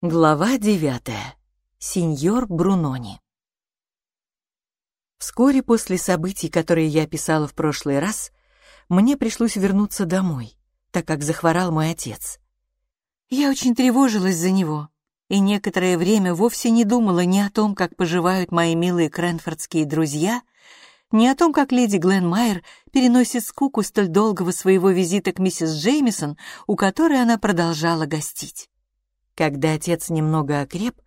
Глава девятая. Сеньор Брунони. Вскоре после событий, которые я описала в прошлый раз, мне пришлось вернуться домой, так как захворал мой отец. Я очень тревожилась за него, и некоторое время вовсе не думала ни о том, как поживают мои милые кренфордские друзья, ни о том, как леди Гленмайер переносит скуку столь долгого своего визита к миссис Джеймисон, у которой она продолжала гостить. Когда отец немного окреп,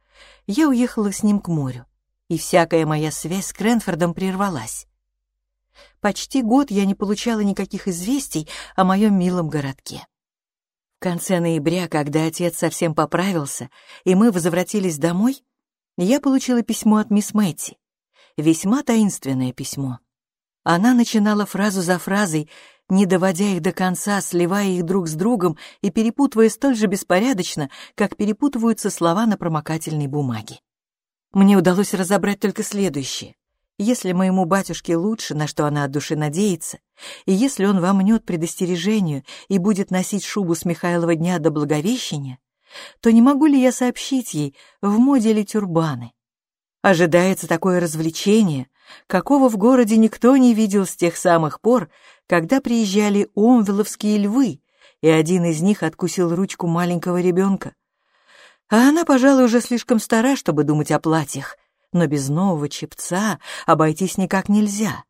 я уехала с ним к морю, и всякая моя связь с Кренфордом прервалась. Почти год я не получала никаких известий о моем милом городке. В конце ноября, когда отец совсем поправился, и мы возвратились домой, я получила письмо от мисс Мэтти. Весьма таинственное письмо. Она начинала фразу за фразой, не доводя их до конца, сливая их друг с другом и перепутывая столь же беспорядочно, как перепутываются слова на промокательной бумаге. Мне удалось разобрать только следующее. Если моему батюшке лучше, на что она от души надеется, и если он вомнет предостережению и будет носить шубу с Михайлова дня до Благовещения, то не могу ли я сообщить ей, в моде ли тюрбаны? Ожидается такое развлечение, какого в городе никто не видел с тех самых пор, когда приезжали омвеловские львы, и один из них откусил ручку маленького ребенка. А она, пожалуй, уже слишком стара, чтобы думать о платьях, но без нового чепца обойтись никак нельзя.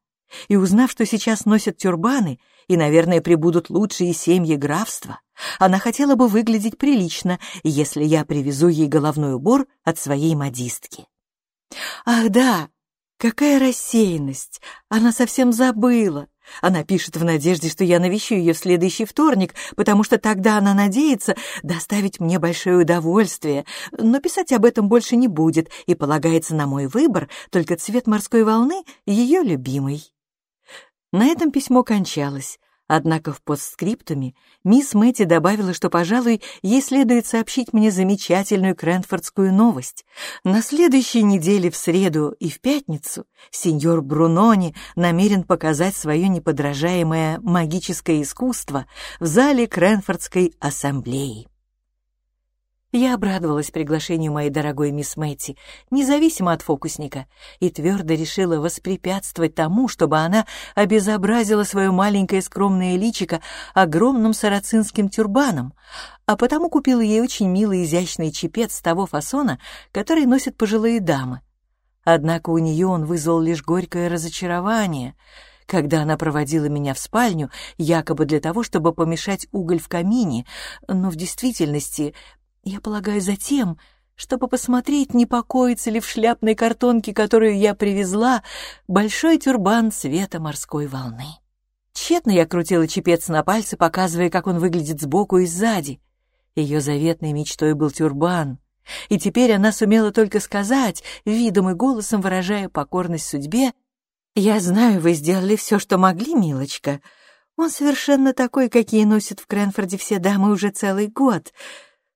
И узнав, что сейчас носят тюрбаны, и, наверное, прибудут лучшие семьи графства, она хотела бы выглядеть прилично, если я привезу ей головной убор от своей модистки. Ах да, какая рассеянность! Она совсем забыла. Она пишет в надежде, что я навещу ее в следующий вторник, потому что тогда она надеется доставить мне большое удовольствие, но писать об этом больше не будет и полагается на мой выбор, только цвет морской волны — ее любимый. На этом письмо кончалось, Однако в постскриптуме мисс Мэтти добавила, что, пожалуй, ей следует сообщить мне замечательную кренфордскую новость. На следующей неделе в среду и в пятницу сеньор Брунони намерен показать свое неподражаемое магическое искусство в зале Кренфордской ассамблеи. Я обрадовалась приглашению моей дорогой мисс Мэтти, независимо от фокусника, и твердо решила воспрепятствовать тому, чтобы она обезобразила свое маленькое скромное личико огромным сарацинским тюрбаном, а потому купила ей очень милый изящный чепец того фасона, который носят пожилые дамы. Однако у нее он вызвал лишь горькое разочарование — когда она проводила меня в спальню, якобы для того, чтобы помешать уголь в камине, но в действительности я полагаю, за тем, чтобы посмотреть, не покоится ли в шляпной картонке, которую я привезла, большой тюрбан цвета морской волны. Тщетно я крутила чепец на пальце, показывая, как он выглядит сбоку и сзади. Ее заветной мечтой был тюрбан, и теперь она сумела только сказать, видом и голосом выражая покорность судьбе, «Я знаю, вы сделали все, что могли, милочка. Он совершенно такой, какие носят в Кренфорде все дамы уже целый год.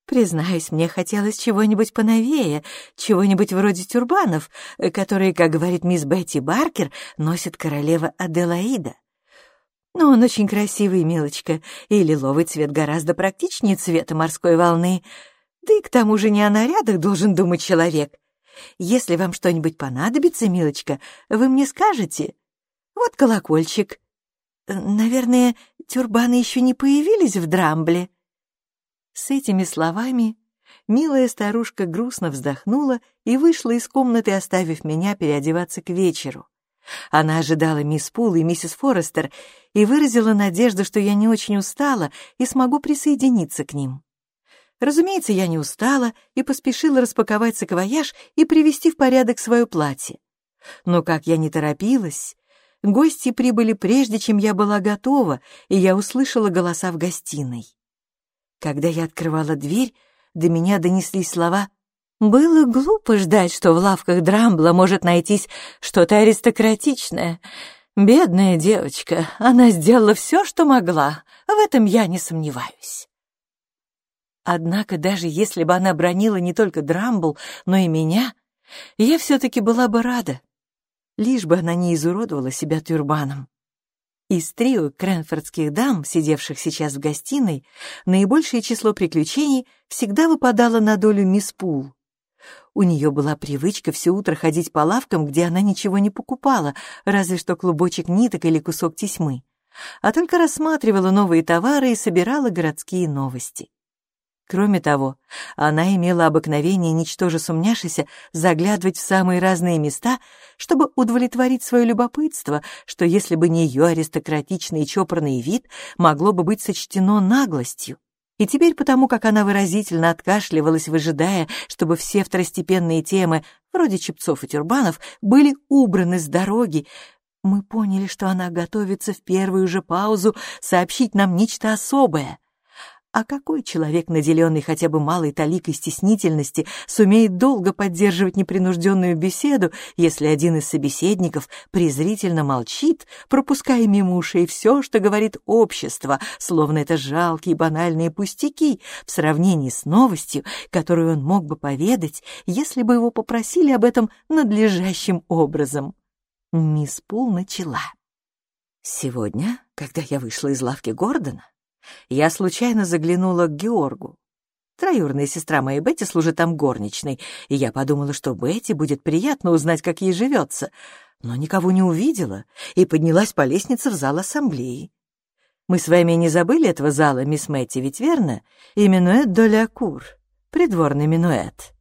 Признаюсь, мне хотелось чего-нибудь поновее, чего-нибудь вроде тюрбанов, которые, как говорит мисс Бетти Баркер, носит королева Аделаида. Но он очень красивый, милочка, и лиловый цвет гораздо практичнее цвета морской волны. Да и к тому же не о нарядах должен думать человек. Если вам что-нибудь понадобится, милочка, вы мне скажете. Вот колокольчик. Наверное, тюрбаны еще не появились в Драмбле. С этими словами милая старушка грустно вздохнула и вышла из комнаты, оставив меня переодеваться к вечеру. Она ожидала мисс Пул и миссис Форестер и выразила надежду, что я не очень устала и смогу присоединиться к ним. Разумеется, я не устала и поспешила распаковать саквояж и привести в порядок свое платье. Но как я не торопилась, гости прибыли прежде, чем я была готова, и я услышала голоса в гостиной. Когда я открывала дверь, до меня донеслись слова «Было глупо ждать, что в лавках Драмбла может найтись что-то аристократичное. Бедная девочка, она сделала все, что могла, в этом я не сомневаюсь». Однако даже если бы она бронила не только Драмбл, но и меня, я все-таки была бы рада, лишь бы она не изуродовала себя тюрбаном. Из трио кренфордских дам, сидевших сейчас в гостиной, наибольшее число приключений всегда выпадало на долю мисс Пул. У нее была привычка все утро ходить по лавкам, где она ничего не покупала, разве что клубочек ниток или кусок тесьмы, а только рассматривала новые товары и собирала городские новости. Кроме того, она имела обыкновение, ничтоже сумняшися, заглядывать в самые разные места, чтобы удовлетворить свое любопытство, что если бы не ее аристократичный и чопорный вид, могло бы быть сочтено наглостью. И теперь потому, как она выразительно откашливалась, выжидая, чтобы все второстепенные темы, вроде чепцов и тюрбанов, были убраны с дороги, мы поняли, что она готовится в первую же паузу сообщить нам нечто особое — а какой человек, наделенный хотя бы малой таликой стеснительности, сумеет долго поддерживать непринужденную беседу, если один из собеседников презрительно молчит, пропуская мимо ушей все, что говорит общество, словно это жалкие банальные пустяки в сравнении с новостью, которую он мог бы поведать, если бы его попросили об этом надлежащим образом? Мисс Пул начала. «Сегодня, когда я вышла из лавки Гордона, я случайно заглянула к Георгу. Троюрная сестра моей Бетти служит там горничной, и я подумала, что Бетти будет приятно узнать, как ей живется, но никого не увидела и поднялась по лестнице в зал ассамблеи. Мы с вами не забыли этого зала, мисс Мэтти, ведь верно? И Минуэт Доля-Кур, придворный Минуэт.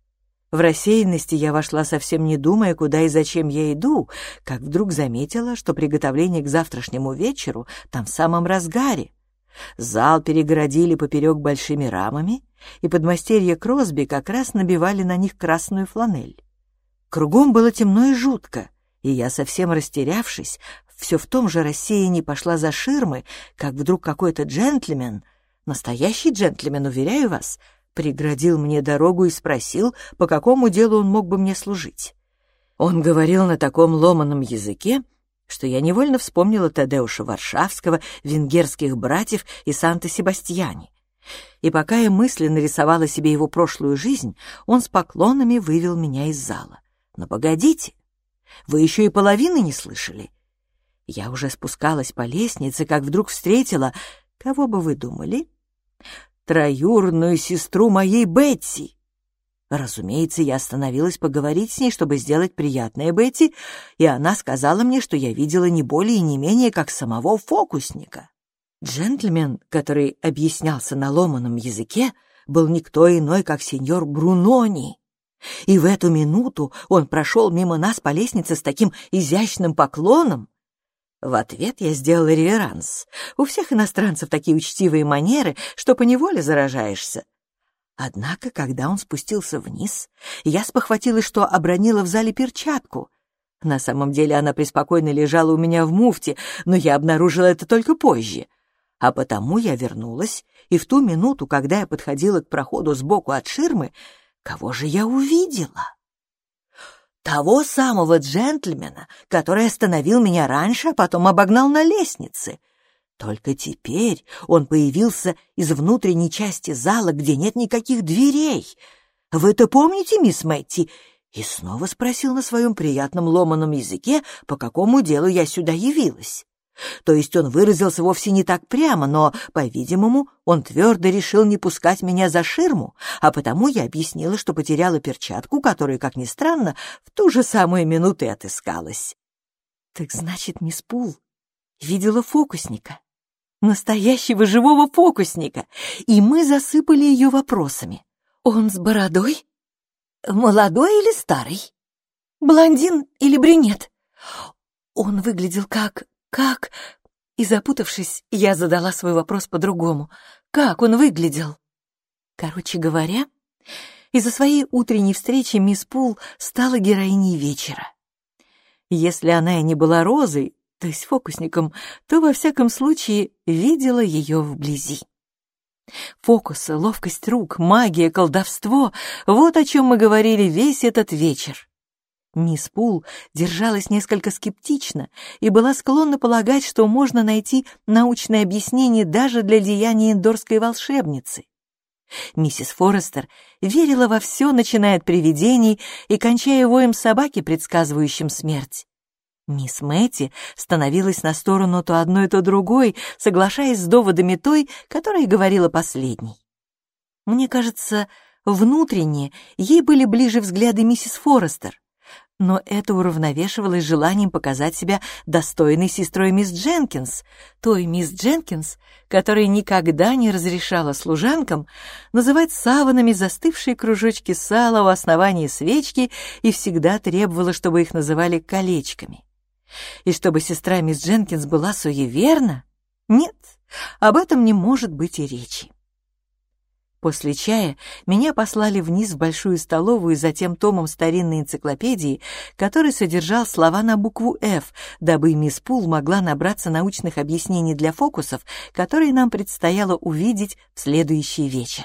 В рассеянности я вошла, совсем не думая, куда и зачем я иду, как вдруг заметила, что приготовление к завтрашнему вечеру там в самом разгаре. Зал перегородили поперек большими рамами, и подмастерья Кросби как раз набивали на них красную фланель. Кругом было темно и жутко, и я, совсем растерявшись, все в том же рассеянии пошла за ширмы, как вдруг какой-то джентльмен, настоящий джентльмен, уверяю вас, преградил мне дорогу и спросил, по какому делу он мог бы мне служить. Он говорил на таком ломаном языке, что я невольно вспомнила Тадеуша Варшавского, венгерских братьев и Санта-Себастьяне. И пока я мысленно рисовала себе его прошлую жизнь, он с поклонами вывел меня из зала. Но погодите, вы еще и половины не слышали. Я уже спускалась по лестнице, как вдруг встретила, кого бы вы думали? Троюрную сестру моей Бетси. Разумеется, я остановилась поговорить с ней, чтобы сделать приятное Бетти, и она сказала мне, что я видела не более и не менее, как самого фокусника. Джентльмен, который объяснялся на ломаном языке, был никто иной, как сеньор Брунони. И в эту минуту он прошел мимо нас по лестнице с таким изящным поклоном. В ответ я сделала реверанс. У всех иностранцев такие учтивые манеры, что поневоле заражаешься. Однако, когда он спустился вниз, я спохватилась, что обронила в зале перчатку. На самом деле она преспокойно лежала у меня в муфте, но я обнаружила это только позже. А потому я вернулась, и в ту минуту, когда я подходила к проходу сбоку от ширмы, кого же я увидела? Того самого джентльмена, который остановил меня раньше, а потом обогнал на лестнице — только теперь он появился из внутренней части зала, где нет никаких дверей. Вы это помните, мисс Мэтти? И снова спросил на своем приятном ломаном языке, по какому делу я сюда явилась. То есть он выразился вовсе не так прямо, но, по-видимому, он твердо решил не пускать меня за ширму, а потому я объяснила, что потеряла перчатку, которая, как ни странно, в ту же самую минуту и отыскалась. Так значит, мисс Пул видела фокусника настоящего живого фокусника, и мы засыпали ее вопросами. Он с бородой? Молодой или старый? Блондин или брюнет? Он выглядел как... как... И запутавшись, я задала свой вопрос по-другому. Как он выглядел? Короче говоря, из-за своей утренней встречи мисс Пул стала героиней вечера. Если она и не была розой, есть фокусником, то во всяком случае видела ее вблизи. Фокусы, ловкость рук, магия, колдовство — вот о чем мы говорили весь этот вечер. Мисс Пул держалась несколько скептично и была склонна полагать, что можно найти научное объяснение даже для деяний индорской волшебницы. Миссис Форестер верила во все, начиная от привидений и кончая воем собаки, предсказывающим смерть. Мисс Мэтти становилась на сторону то одной, то другой, соглашаясь с доводами той, которая говорила последней. Мне кажется, внутренне ей были ближе взгляды миссис Форестер, но это уравновешивалось желанием показать себя достойной сестрой мисс Дженкинс, той мисс Дженкинс, которая никогда не разрешала служанкам называть саванами застывшие кружочки сала у основания свечки и всегда требовала, чтобы их называли колечками. И чтобы сестра мисс Дженкинс была суеверна? Нет, об этом не может быть и речи. После чая меня послали вниз в большую столовую за тем томом старинной энциклопедии, который содержал слова на букву «Ф», дабы мисс Пул могла набраться научных объяснений для фокусов, которые нам предстояло увидеть в следующий вечер.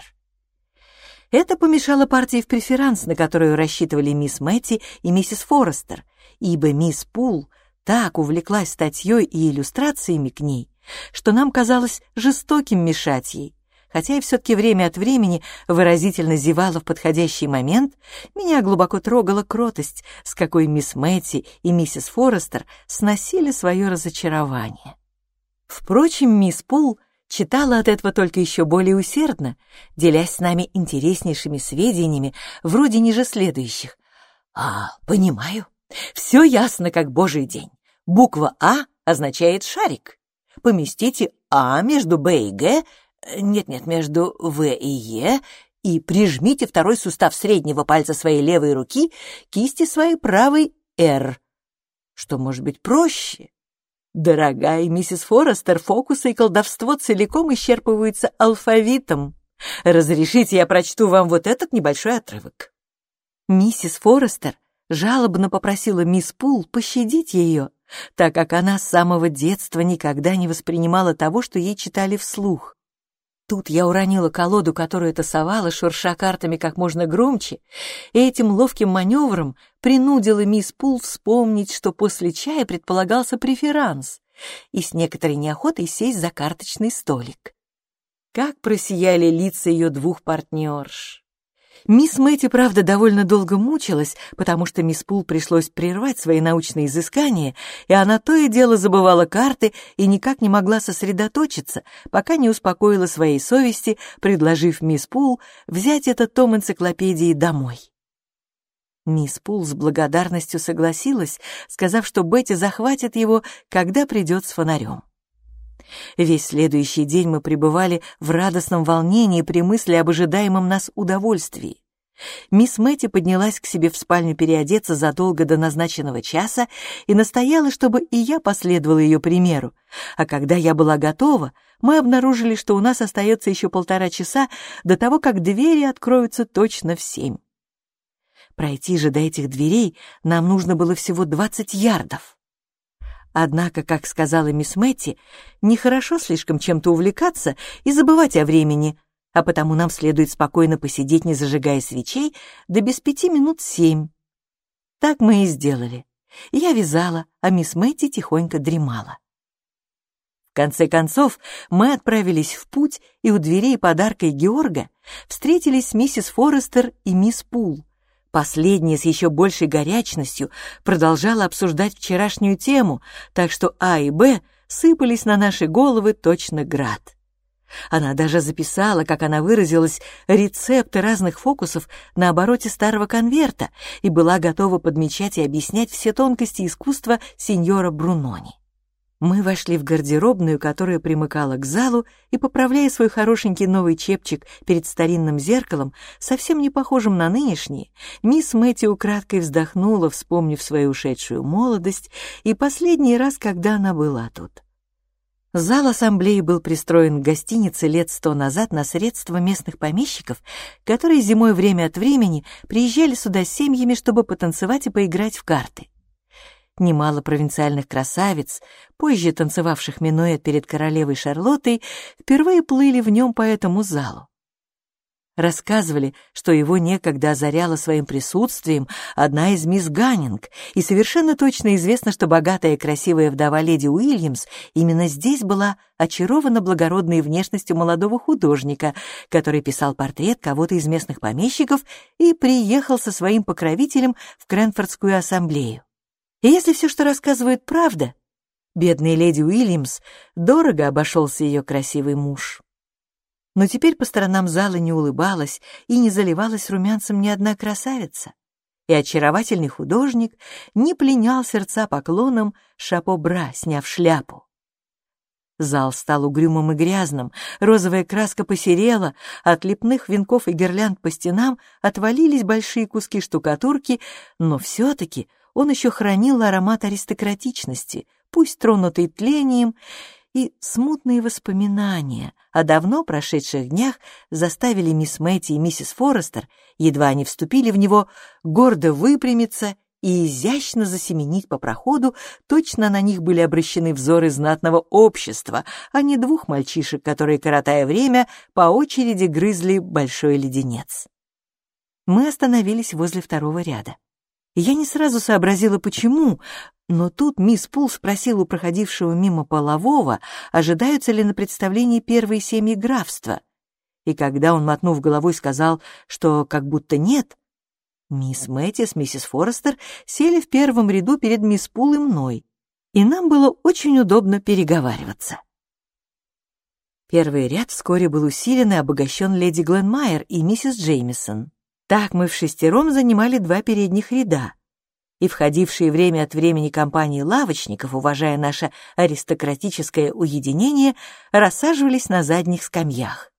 Это помешало партии в преферанс, на которую рассчитывали мисс Мэтти и миссис Форестер, ибо мисс Пул так увлеклась статьей и иллюстрациями к ней, что нам казалось жестоким мешать ей. Хотя и все-таки время от времени выразительно зевала в подходящий момент, меня глубоко трогала кротость, с какой мисс Мэтти и миссис Форестер сносили свое разочарование. Впрочем, мисс Пул читала от этого только еще более усердно, делясь с нами интереснейшими сведениями, вроде ниже следующих. «А, понимаю, все ясно, как божий день. Буква «А» означает «шарик». Поместите «А» между «Б» и «Г», нет-нет, между «В» и «Е», и прижмите второй сустав среднего пальца своей левой руки кисти своей правой «Р». Что может быть проще? Дорогая миссис Форестер, фокусы и колдовство целиком исчерпываются алфавитом. Разрешите, я прочту вам вот этот небольшой отрывок. Миссис Форестер жалобно попросила мисс Пул пощадить ее, так как она с самого детства никогда не воспринимала того, что ей читали вслух. Тут я уронила колоду, которую тасовала, шурша картами как можно громче, и этим ловким маневром принудила мисс Пул вспомнить, что после чая предполагался преферанс, и с некоторой неохотой сесть за карточный столик. Как просияли лица ее двух партнерш! Мисс Мэтти, правда, довольно долго мучилась, потому что мисс Пул пришлось прервать свои научные изыскания, и она то и дело забывала карты и никак не могла сосредоточиться, пока не успокоила своей совести, предложив мисс Пул взять этот том энциклопедии домой. Мисс Пул с благодарностью согласилась, сказав, что Бетти захватит его, когда придет с фонарем. Весь следующий день мы пребывали в радостном волнении при мысли об ожидаемом нас удовольствии. Мисс Мэтти поднялась к себе в спальню переодеться задолго до назначенного часа и настояла, чтобы и я последовала ее примеру. А когда я была готова, мы обнаружили, что у нас остается еще полтора часа до того, как двери откроются точно в семь. Пройти же до этих дверей нам нужно было всего двадцать ярдов. Однако, как сказала мисс Мэтти, нехорошо слишком чем-то увлекаться и забывать о времени, а потому нам следует спокойно посидеть, не зажигая свечей, до без пяти минут семь. Так мы и сделали. Я вязала, а мисс Мэтти тихонько дремала. В конце концов, мы отправились в путь, и у дверей подарка Георга встретились миссис Форестер и мисс Пул. Последняя с еще большей горячностью продолжала обсуждать вчерашнюю тему, так что А и Б сыпались на наши головы точно град. Она даже записала, как она выразилась, рецепты разных фокусов на обороте старого конверта и была готова подмечать и объяснять все тонкости искусства сеньора Брунони. Мы вошли в гардеробную, которая примыкала к залу, и, поправляя свой хорошенький новый чепчик перед старинным зеркалом, совсем не похожим на нынешний, мисс Мэтти украдкой вздохнула, вспомнив свою ушедшую молодость и последний раз, когда она была тут. Зал ассамблеи был пристроен к гостинице лет сто назад на средства местных помещиков, которые зимой время от времени приезжали сюда с семьями, чтобы потанцевать и поиграть в карты. Немало провинциальных красавиц, позже танцевавших минуэт перед королевой Шарлоттой, впервые плыли в нем по этому залу. Рассказывали, что его некогда озаряла своим присутствием одна из мисс Ганнинг, и совершенно точно известно, что богатая и красивая вдова леди Уильямс именно здесь была очарована благородной внешностью молодого художника, который писал портрет кого-то из местных помещиков и приехал со своим покровителем в Кренфордскую ассамблею. И если все, что рассказывают, правда, бедной леди Уильямс дорого обошелся ее красивый муж. Но теперь по сторонам зала не улыбалась и не заливалась румянцем ни одна красавица, и очаровательный художник не пленял сердца поклоном шапо-бра, сняв шляпу. Зал стал угрюмым и грязным, розовая краска посерела, от лепных венков и гирлянд по стенам отвалились большие куски штукатурки, но все-таки он еще хранил аромат аристократичности, пусть тронутый тлением, и смутные воспоминания о давно прошедших днях заставили мисс Мэтти и миссис Форестер, едва они вступили в него, гордо выпрямиться и изящно засеменить по проходу, точно на них были обращены взоры знатного общества, а не двух мальчишек, которые, коротая время, по очереди грызли большой леденец. Мы остановились возле второго ряда. Я не сразу сообразила, почему, но тут мисс Пул спросила у проходившего мимо полового, ожидаются ли на представлении первые семьи графства. И когда он, мотнув головой, сказал, что как будто нет, Мисс Мэтти с миссис Форестер сели в первом ряду перед мисс Пул и мной, и нам было очень удобно переговариваться. Первый ряд вскоре был усилен и обогащен леди Гленмайер и миссис Джеймисон. Так мы в шестером занимали два передних ряда, и входившие время от времени компании лавочников, уважая наше аристократическое уединение, рассаживались на задних скамьях.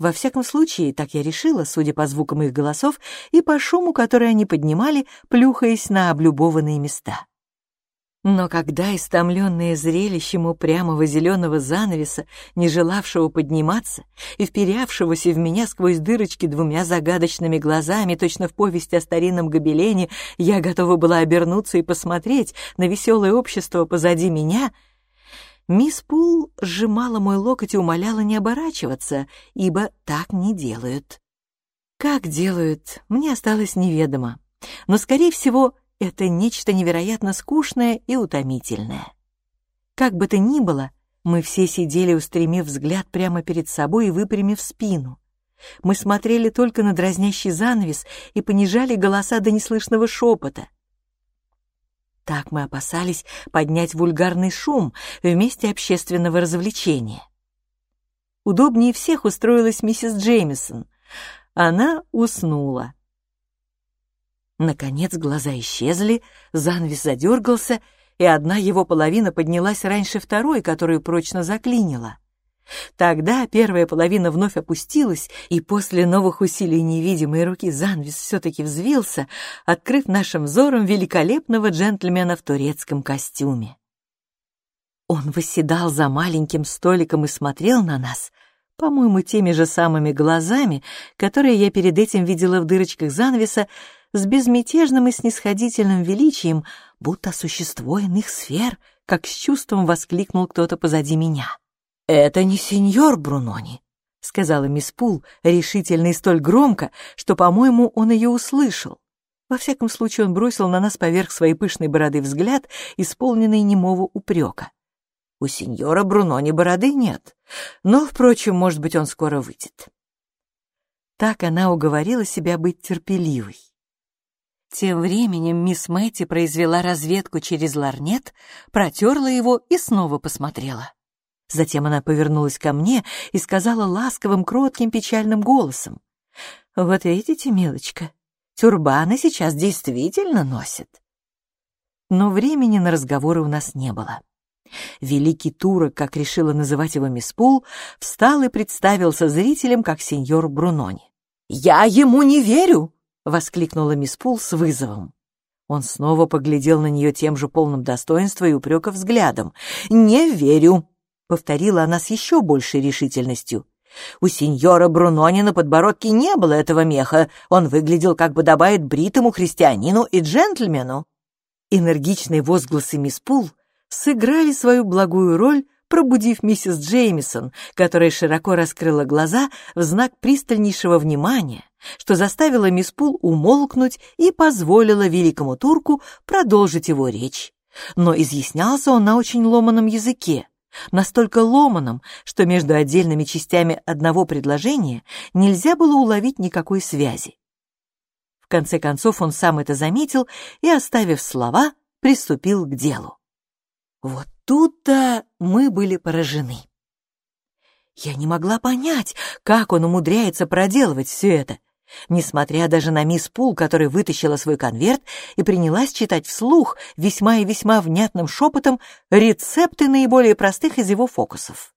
Во всяком случае, так я решила, судя по звукам их голосов и по шуму, который они поднимали, плюхаясь на облюбованные места. Но когда истомленные зрелищем упрямого зеленого занавеса, не желавшего подниматься и вперявшегося в меня сквозь дырочки двумя загадочными глазами, точно в повести о старинном гобелене, я готова была обернуться и посмотреть на веселое общество позади меня — Мисс Пул сжимала мой локоть и умоляла не оборачиваться, ибо так не делают. Как делают, мне осталось неведомо, но, скорее всего, это нечто невероятно скучное и утомительное. Как бы то ни было, мы все сидели, устремив взгляд прямо перед собой и выпрямив спину. Мы смотрели только на дразнящий занавес и понижали голоса до неслышного шепота. Так мы опасались поднять вульгарный шум в месте общественного развлечения. Удобнее всех устроилась миссис Джеймисон. Она уснула. Наконец глаза исчезли, занавес задергался, и одна его половина поднялась раньше второй, которую прочно заклинила. Тогда первая половина вновь опустилась, и после новых усилий невидимой руки занавес все-таки взвился, открыв нашим взором великолепного джентльмена в турецком костюме. Он восседал за маленьким столиком и смотрел на нас, по-моему, теми же самыми глазами, которые я перед этим видела в дырочках занавеса, с безмятежным и снисходительным величием, будто существо иных сфер, как с чувством воскликнул кто-то позади меня. «Это не сеньор Брунони», — сказала мисс Пул решительно и столь громко, что, по-моему, он ее услышал. Во всяком случае, он бросил на нас поверх своей пышной бороды взгляд, исполненный немого упрека. У сеньора Брунони бороды нет, но, впрочем, может быть, он скоро выйдет. Так она уговорила себя быть терпеливой. Тем временем мисс Мэтти произвела разведку через ларнет, протерла его и снова посмотрела. Затем она повернулась ко мне и сказала ласковым, кротким, печальным голосом. «Вот видите, милочка, тюрбаны сейчас действительно носят». Но времени на разговоры у нас не было. Великий турок, как решила называть его мисс Пул, встал и представился зрителям как сеньор Брунони. «Я ему не верю!» — воскликнула мисс Пул с вызовом. Он снова поглядел на нее тем же полным достоинства и упрека взглядом. «Не верю!» — повторила она с еще большей решительностью. У сеньора Брунони на подбородке не было этого меха, он выглядел, как подобает бритому христианину и джентльмену. Энергичные возгласы мисс Пул сыграли свою благую роль, пробудив миссис Джеймисон, которая широко раскрыла глаза в знак пристальнейшего внимания, что заставило мисс Пул умолкнуть и позволило великому турку продолжить его речь. Но изъяснялся он на очень ломаном языке, настолько ломаном, что между отдельными частями одного предложения нельзя было уловить никакой связи. В конце концов он сам это заметил и, оставив слова, приступил к делу. Вот тут-то мы были поражены. Я не могла понять, как он умудряется проделывать все это, несмотря даже на мисс Пул, которая вытащила свой конверт и принялась читать вслух весьма и весьма внятным шепотом рецепты наиболее простых из его фокусов.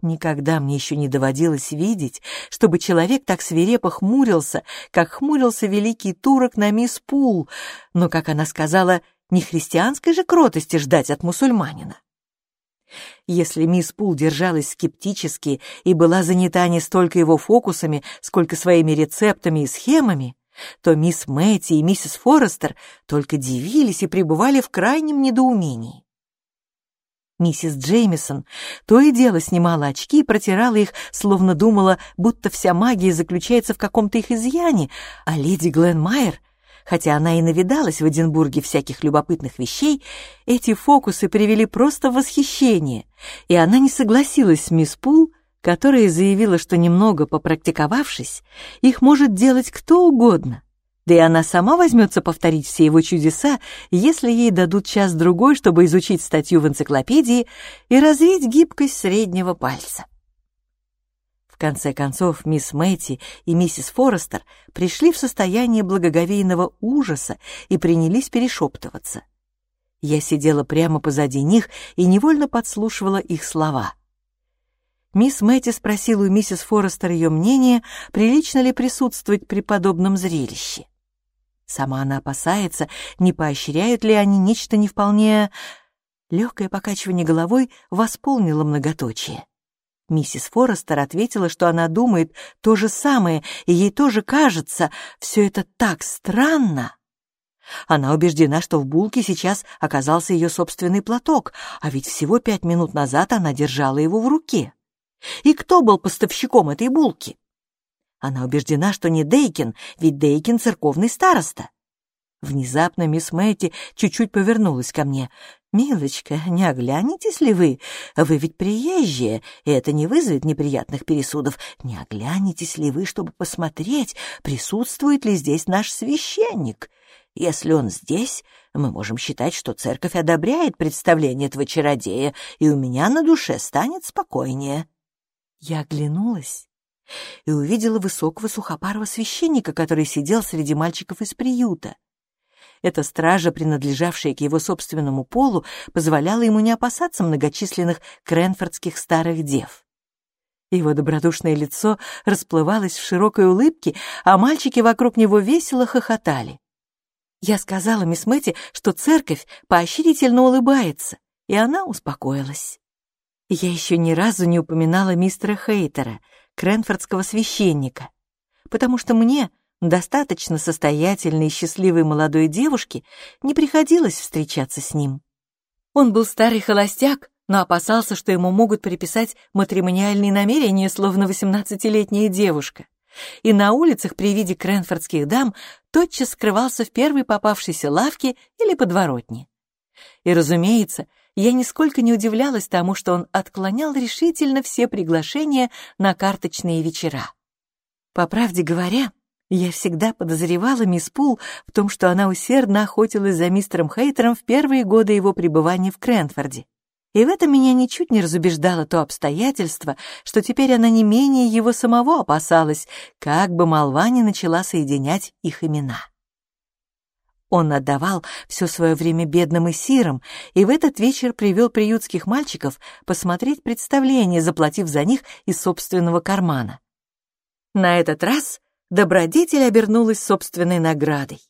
Никогда мне еще не доводилось видеть, чтобы человек так свирепо хмурился, как хмурился великий турок на мисс Пул, но, как она сказала, не христианской же кротости ждать от мусульманина. Если мисс Пул держалась скептически и была занята не столько его фокусами, сколько своими рецептами и схемами, то мисс Мэтти и миссис Форестер только дивились и пребывали в крайнем недоумении. Миссис Джеймисон то и дело снимала очки и протирала их, словно думала, будто вся магия заключается в каком-то их изъяне, а леди Гленмайер, хотя она и навидалась в Эдинбурге всяких любопытных вещей, эти фокусы привели просто в восхищение, и она не согласилась с мисс Пул, которая заявила, что немного попрактиковавшись, их может делать кто угодно, да и она сама возьмется повторить все его чудеса, если ей дадут час-другой, чтобы изучить статью в энциклопедии и развить гибкость среднего пальца. Конце концов, мисс Мэтти и миссис Форестер пришли в состояние благоговейного ужаса и принялись перешептываться. Я сидела прямо позади них и невольно подслушивала их слова. Мисс Мэтти спросила у миссис Форестер ее мнение, прилично ли присутствовать при подобном зрелище. Сама она опасается, не поощряют ли они нечто не вполне... Легкое покачивание головой восполнило многоточие. Миссис Форестер ответила, что она думает то же самое, и ей тоже кажется, все это так странно. Она убеждена, что в булке сейчас оказался ее собственный платок, а ведь всего пять минут назад она держала его в руке. И кто был поставщиком этой булки? Она убеждена, что не Дейкин, ведь Дейкин — церковный староста. Внезапно мисс Мэтти чуть-чуть повернулась ко мне. «Милочка, не оглянетесь ли вы? Вы ведь приезжие, и это не вызовет неприятных пересудов. Не оглянетесь ли вы, чтобы посмотреть, присутствует ли здесь наш священник? Если он здесь, мы можем считать, что церковь одобряет представление этого чародея, и у меня на душе станет спокойнее». Я оглянулась и увидела высокого сухопарого священника, который сидел среди мальчиков из приюта. Эта стража, принадлежавшая к его собственному полу, позволяла ему не опасаться многочисленных кренфордских старых дев. Его добродушное лицо расплывалось в широкой улыбке, а мальчики вокруг него весело хохотали. Я сказала мисс Мэтти, что церковь поощрительно улыбается, и она успокоилась. Я еще ни разу не упоминала мистера Хейтера — кренфордского священника, потому что мне, достаточно состоятельной и счастливой молодой девушке, не приходилось встречаться с ним. Он был старый холостяк, но опасался, что ему могут приписать матримониальные намерения, словно восемнадцатилетняя девушка. И на улицах при виде кренфордских дам тотчас скрывался в первой попавшейся лавке или подворотне. И, разумеется, я нисколько не удивлялась тому, что он отклонял решительно все приглашения на карточные вечера. По правде говоря, я всегда подозревала мисс Пул в том, что она усердно охотилась за мистером Хейтером в первые годы его пребывания в Крэнфорде. И в этом меня ничуть не разубеждало то обстоятельство, что теперь она не менее его самого опасалась, как бы молва не начала соединять их имена. Он отдавал все свое время бедным и сирам, и в этот вечер привел приютских мальчиков посмотреть представление, заплатив за них из собственного кармана. На этот раз добродетель обернулась собственной наградой,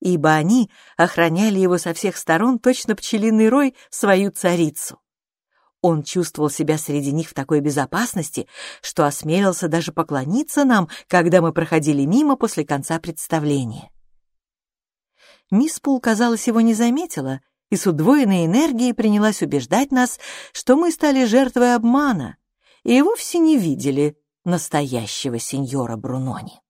ибо они охраняли его со всех сторон точно пчелиный рой свою царицу. Он чувствовал себя среди них в такой безопасности, что осмелился даже поклониться нам, когда мы проходили мимо после конца представления. Мисс Пул, казалось, его не заметила и с удвоенной энергией принялась убеждать нас, что мы стали жертвой обмана и вовсе не видели настоящего сеньора Брунони.